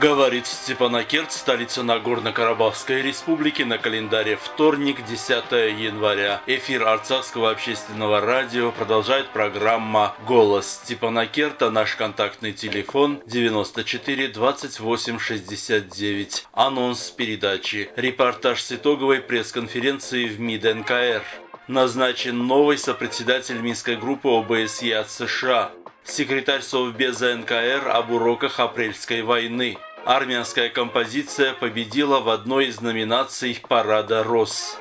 Говорит Степанакерт, столица Нагорно-Карабахской республики, на календаре вторник, 10 января. Эфир Арцахского общественного радио продолжает программа «Голос Степанакерта». Наш контактный телефон 94 28 69. Анонс передачи. Репортаж с итоговой пресс-конференции в МИД НКР. Назначен новый сопредседатель Минской группы ОБСЕ от США. Секретарь Совбеза НКР об уроках апрельской войны. Армянская композиция победила в одной из номинаций парада «Рос».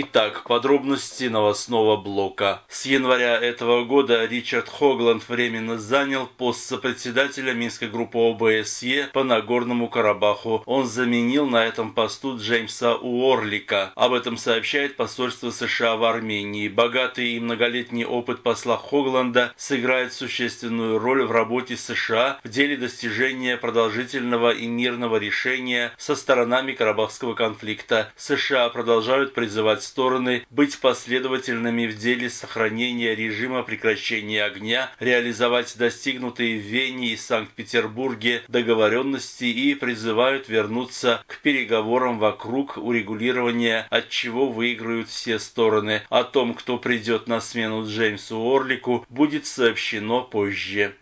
Итак, подробности новостного блока. С января этого года Ричард Хогланд временно занял пост сопредседателя Минской группы ОБСЕ по Нагорному Карабаху. Он заменил на этом посту Джеймса Уорлика. Об этом сообщает посольство США в Армении. Богатый и многолетний опыт посла Хогланда сыграет существенную роль в работе США в деле достижения продолжительного и мирного решения со сторонами Карабахского конфликта. США продолжают призывать стороны быть последовательными в деле сохранения режима прекращения огня, реализовать достигнутые в Вене и Санкт-Петербурге договоренности и призывают вернуться к переговорам вокруг урегулирования, от чего выиграют все стороны. О том, кто придет на смену Джеймсу Орлику, будет сообщено позже.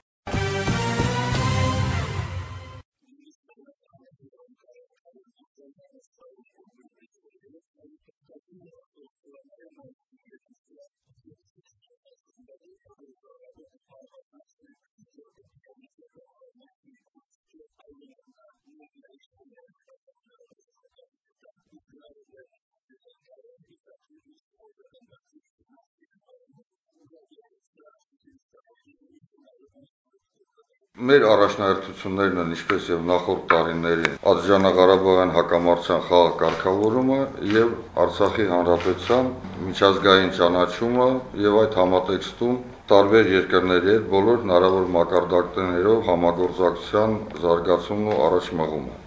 Մեր առաջնահերթություններն են ինչպես եւ նախորդ տարիներին Ադրբեջանա-Ղարաբաղյան հակամարտության խաղ կարգավորումը եւ Արցախի հանրապետության միջազգային ճանաչումը եւ այդ համատեքստում տարբեր երկրների հետ բոլոր հնարավոր մակարդակներով համագործակցության զարգացումն ու առաջմղումը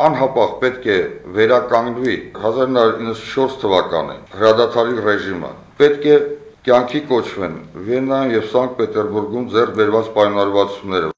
անհապաղ պետք է վերականգնվի 1994 թվականի հրադադարի ռեժիմը։ Պետք է կյանքի կոչվեն Վիեննայում եւ Սանկտ Պետերբուրգում ձեռք բերված պայմանավորվածությունները,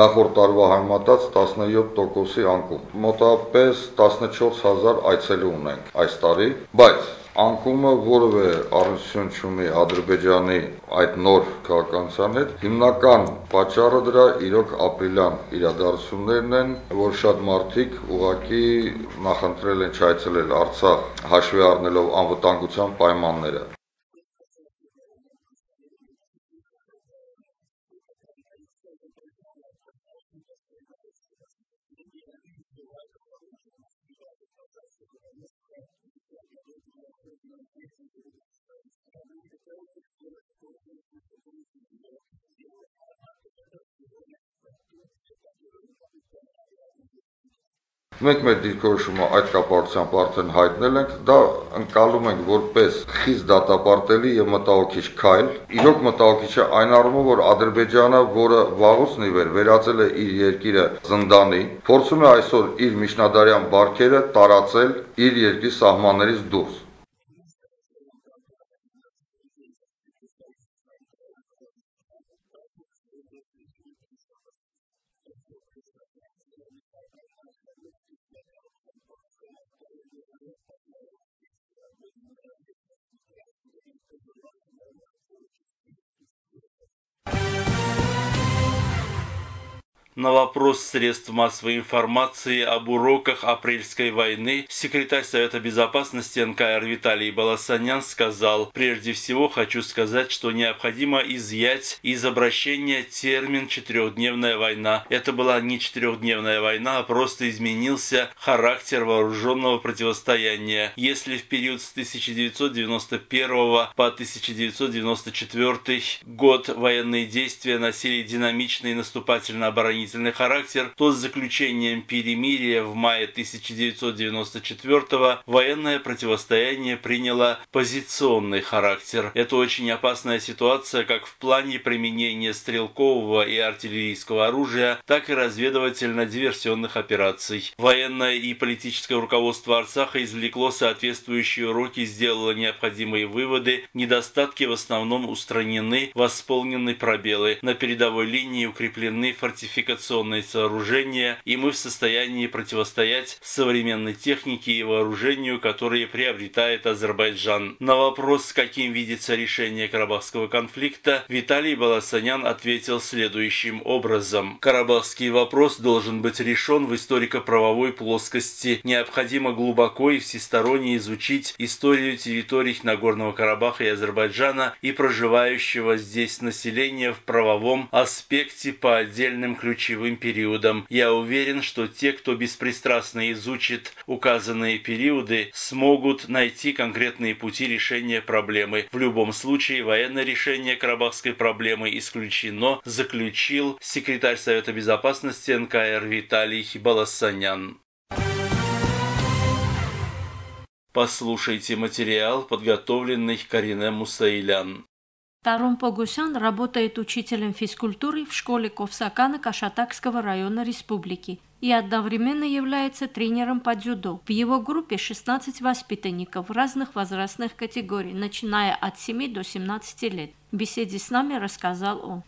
նախորդ տարվա համեմատած 17%-ի անկում։ Մոտավորապես 14000 այցելու ունենք այս տարի, բայց անկումը որևէ առնչություն չունի Ադրբեջանի այդ նոր քաղաքականության հետ։ Հիմնական պատճառը դրա իրոք ապրիլյան իրադարձություններն են, որ շատ մարդիկ ուղակի նախընտրել են չայցելել Արցախ, հաշվի առնելով անվտանգության պայմանները։ Մենք մեր դիրքորոշումը այդ կապակցությամբ արդեն հայտնել ենք, դա ընկալում ենք որպես խիստ դատապարտելի եւ մտահոգիչ քայլ։ Իրոք մտահոգիչ է այն առումով, որ Ադրբեջանը, որը վաղուց ի վեր վերածել է իր երկիրը զնդանի, փորձում է այսօր իր միջնադարյան բարքերը տարածել իր երկրի սահմաններից դուրս։ На вопрос средств массовой информации об уроках апрельской войны секретарь Совета Безопасности НКР Виталий Баласанян сказал, прежде всего хочу сказать, что необходимо изъять из обращения термин «четырехдневная война». Это была не четырехдневная война, а просто изменился характер вооруженного противостояния. Если в период с 1991 по 1994 год военные действия носили динамичный наступательно-оборонительный оборонительный характер, то с заключением перемирия в мае 1994 военное противостояние приняло позиционный характер. Это очень опасная ситуация как в плане применения стрелкового и артиллерийского оружия, так и разведывательно-диверсионных операций. Военное и политическое руководство Арцаха извлекло соответствующие уроки, сделало необходимые выводы, недостатки в основном устранены, восполнены пробелы. На передовой линии укреплены фортификационные коммуникационные сооружения, и мы в состоянии противостоять современной технике и вооружению, которые приобретает Азербайджан. На вопрос, каким видится решение Карабахского конфликта, Виталий Баласанян ответил следующим образом. Карабахский вопрос должен быть решен в историко-правовой плоскости. Необходимо глубоко и всесторонне изучить историю территорий Нагорного Карабаха и Азербайджана и проживающего здесь населения в правовом аспекте по отдельным ключам ключевым периодом. Я уверен, что те, кто беспристрастно изучит указанные периоды, смогут найти конкретные пути решения проблемы. В любом случае, военное решение карабахской проблемы исключено, заключил секретарь Совета Безопасности НКР Виталий Балассанян. Послушайте материал, подготовленный Карине Мусаилян. Тарум Погусян работает учителем физкультуры в школе Ковсакана Кашатакского района республики и одновременно является тренером по дзюдо. В его группе 16 воспитанников разных возрастных категорий, начиная от 7 до 17 лет. В беседе с нами рассказал он.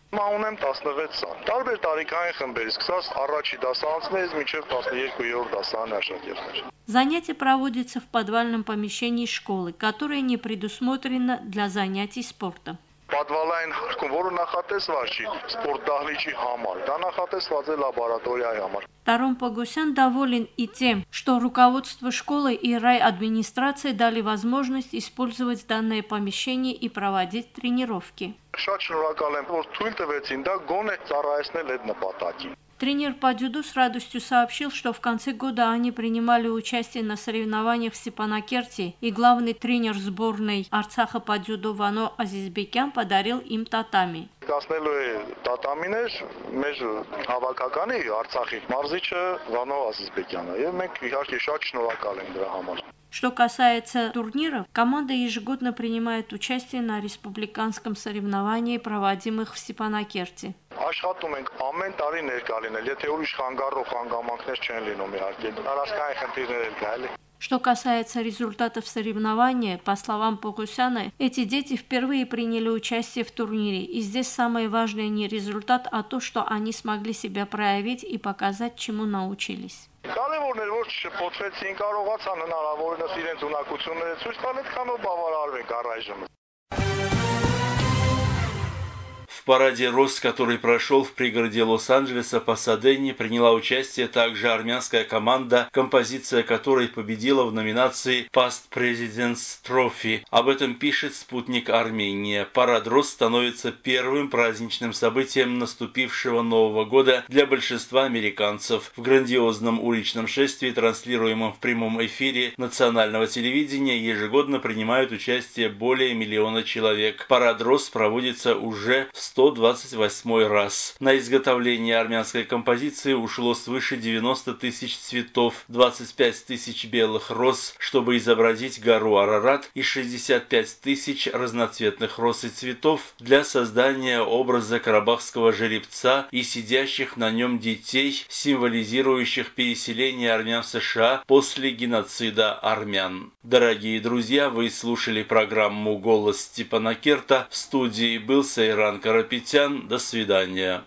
Занятие проводится в подвальном помещении школы, которое не предусмотрено для занятий спортом. պատվալային հարկում, որը նախատեսված չի սպորտ դահլիճի համար, դա նախատեսված է լաբորատորիայի համար։ Тарон Погосян доволен и тем, что руководство школы и райадминистрация дали возможность использовать данное помещение и проводить тренировки. Շատ շնորհակալ եմ, որ թույլ տվեցին դա գոնե ծառայեցնել այդ նպատակին։ Тренер по дзюдо с радостью сообщил, что в конце года они принимали участие на соревнованиях в Степанакерте, и главный тренер сборной Арцаха по дзюдо Вано Азизбекян подарил им татами. Կասնելու է տատամիներ մեր հավաքականի Արցախի մարզիչը Վանո Ասիզբեկյանը եւ մենք իհարկե շատ շնորհակալ ենք դրա համար։ Что касается турниров, команда ежегодно принимает участие на республиканском соревновании, проводимых в Степанакерте. Աշխատում ենք ամեն տարի ներկա լինել, եթե ուրիշ խանգարող հանգամանքներ չեն լինում իհարկե։ Տարածքային խնդիրներ էլ կա, էլի։ Что касается результатов соревнования, по словам Погусяна, эти дети впервые приняли участие в турнире, и здесь самое важное не результат, а то, что они смогли себя проявить и показать, чему научились. Կարևորն էր, որ չփոփոխեցին, կարողացան հնարավորինս իրենց ունակությունները ցույց տալ, այդքանով բավարարվենք առայժմ։ параде «Рос», который прошел в пригороде Лос-Анджелеса по Садене, приняла участие также армянская команда, композиция которой победила в номинации Past President's Trophy. Об этом пишет спутник Армения. Парад «Рос» становится первым праздничным событием наступившего Нового года для большинства американцев. В грандиозном уличном шествии, транслируемом в прямом эфире национального телевидения, ежегодно принимают участие более миллиона человек. Парад «Рос» проводится уже 100 128 раз. На изготовление армянской композиции ушло свыше 90 тысяч цветов, 25 тысяч белых роз, чтобы изобразить гору Арарат и 65 тысяч разноцветных роз и цветов для создания образа карабахского жеребца и сидящих на нем детей, символизирующих переселение армян в США после геноцида армян. Дорогие друзья, вы слушали программу «Голос Степана Керта». В студии был Сайран Карапетян. До свидания.